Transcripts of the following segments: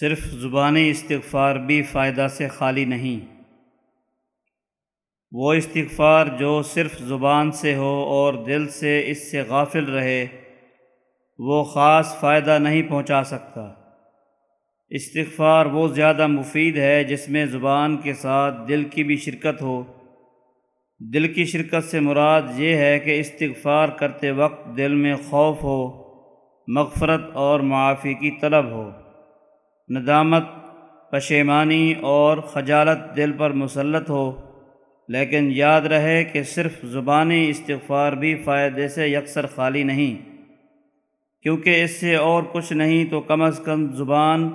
صرف زبانی استغفار بھی فائدہ سے خالی نہیں۔ وہ استغفار جو صرف زبان سے ہو اور دل سے اس سے غافل رہے، وہ خاص فائدہ نہیں پہنچا سکتا۔ استغفار وہ زیادہ مفید ہے جس میں زبان کے ساتھ دل کی بھی شرکت ہو۔ دل کی شرکت سے مراد یہ ہے کہ استغفار کرتے وقت دل میں خوف ہو، مغفرت اور معافی کی طلب ہو۔ ندامت، پشیمانی اور خجالت دل پر مسلط ہو، لیکن یاد رہے کہ صرف زبانی استغفار بھی فائدے سے یکسر خالی نہیں۔ کیونکہ اس سے اور کچھ نہیں تو کم از کم زبان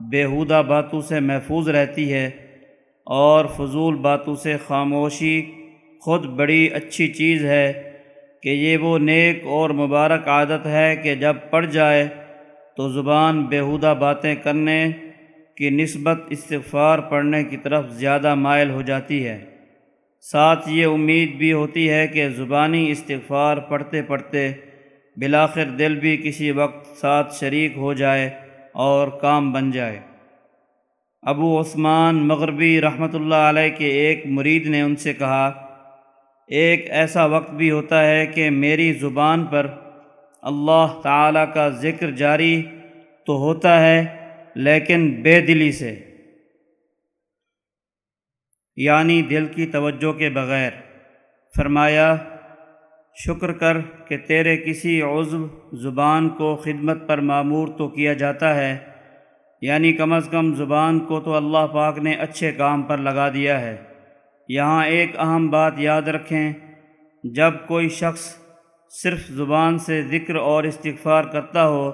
بیہودہ باتوں سے محفوظ رہتی ہے اور فضول باتوں سے خاموشی خود بڑی اچھی چیز ہے کہ یہ وہ نیک اور مبارک عادت ہے کہ جب پڑ جائے تو زبان بیہودہ باتیں کرنے کی نسبت استغفار پڑھنے کی طرف زیادہ مائل ہو جاتی ہے۔ ساتھ یہ امید بھی ہوتی ہے کہ زبانی استغفار پڑھتے پڑھتے بلاخر دل بھی کسی وقت ساتھ شریک ہو جائے اور کام بن جائے۔ ابو عثمان مغربی رحمۃ اللہ علیہ کے ایک مرید نے ان سے کہا، ایک ایسا وقت بھی ہوتا ہے کہ میری زبان پر اللہ تعالیٰ کا ذکر جاری تو ہوتا ہے، لیکن بے دلی سے۔ یعنی دل کی توجہ کے بغیر۔ فرمایا، شکر کر کہ تیرے کسی عضو زبان کو خدمت پر معمور تو کیا جاتا ہے۔ یعنی کم از کم زبان کو تو اللہ پاک نے اچھے کام پر لگا دیا ہے۔ یہاں ایک اہم بات یاد رکھیں، جب کوئی شخص صرف زبان سے ذکر اور استغفار کرتا ہو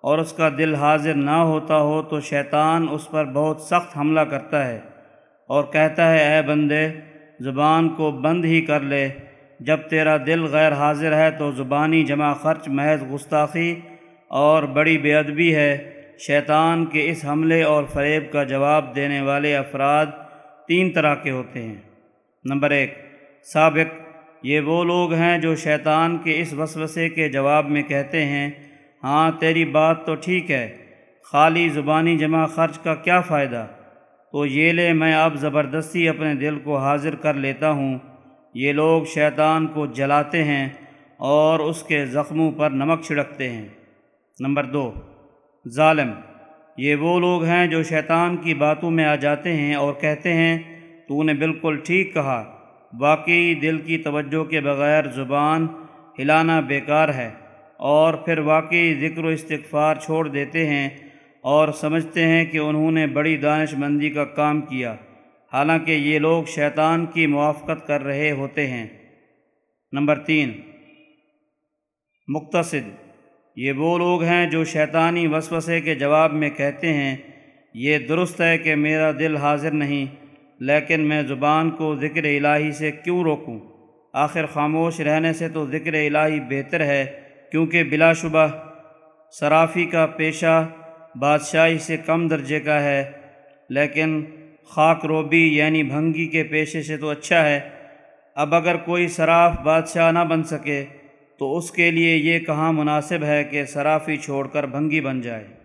اور اس کا دل حاضر نہ ہوتا ہو تو شیطان اس پر بہت سخت حملہ کرتا ہے اور کہتا ہے، اے بندے، زبان کو بند ہی کر لے۔ جب تیرا دل غیر حاضر ہے تو زبانی جمع خرچ، محض گستاخی اور بڑی بے ادبی ہے۔ شیطان کے اس حملے اور فریب کا جواب دینے والے افراد تین طرح کے ہوتے ہیں۔ نمبر ایک، سابق یہ وہ لوگ ہیں جو شیطان کے اس وسوسے کے جواب میں کہتے ہیں ہاں تیری بات تو ٹھیک ہے، خالی زبانی جمع خرچ کا کیا فائدہ؟ تو یہ لے، میں اب زبردستی اپنے دل کو حاضر کر لیتا ہوں۔ یہ لوگ شیطان کو جلاتے ہیں اور اس کے زخموں پر نمک چھڑکتے ہیں۔ نمبر دو، ظالم۔ یہ وہ لوگ ہیں جو شیطان کی باتوں میں آ جاتے ہیں اور کہتے ہیں، تو نے بالکل ٹھیک کہا۔ واقعی دل کی توجہ کے بغیر زبان ہلانا بیکار ہے اور پھر واقعی ذکر و استغفار چھوڑ دیتے ہیں اور سمجھتے ہیں کہ انہوں نے بڑی دانش مندی کا کام کیا۔ حالانکہ یہ لوگ شیطان کی موافقت کر رہے ہوتے ہیں۔ نمبر تین مختصد یہ وہ لوگ ہیں جو شیطانی وسوسے کے جواب میں کہتے ہیں، یہ درست ہے کہ میرا دل حاضر نہیں۔ لیکن میں زبان کو ذکر الہی سے کیوں روکوں؟ آخر خاموش رہنے سے تو ذکر الہی بہتر ہے، کیونکہ بلا شبہ صرافی کا پیشہ بادشاہی سے کم درجے کا ہے، لیکن خاک روبی یعنی بھنگی کے پیشے سے تو اچھا ہے۔ اب اگر کوئی صراف بادشاہ نہ بن سکے، تو اس کے لیے یہ کہاں مناسب ہے کہ صرافی چھوڑ کر بھنگی بن جائے؟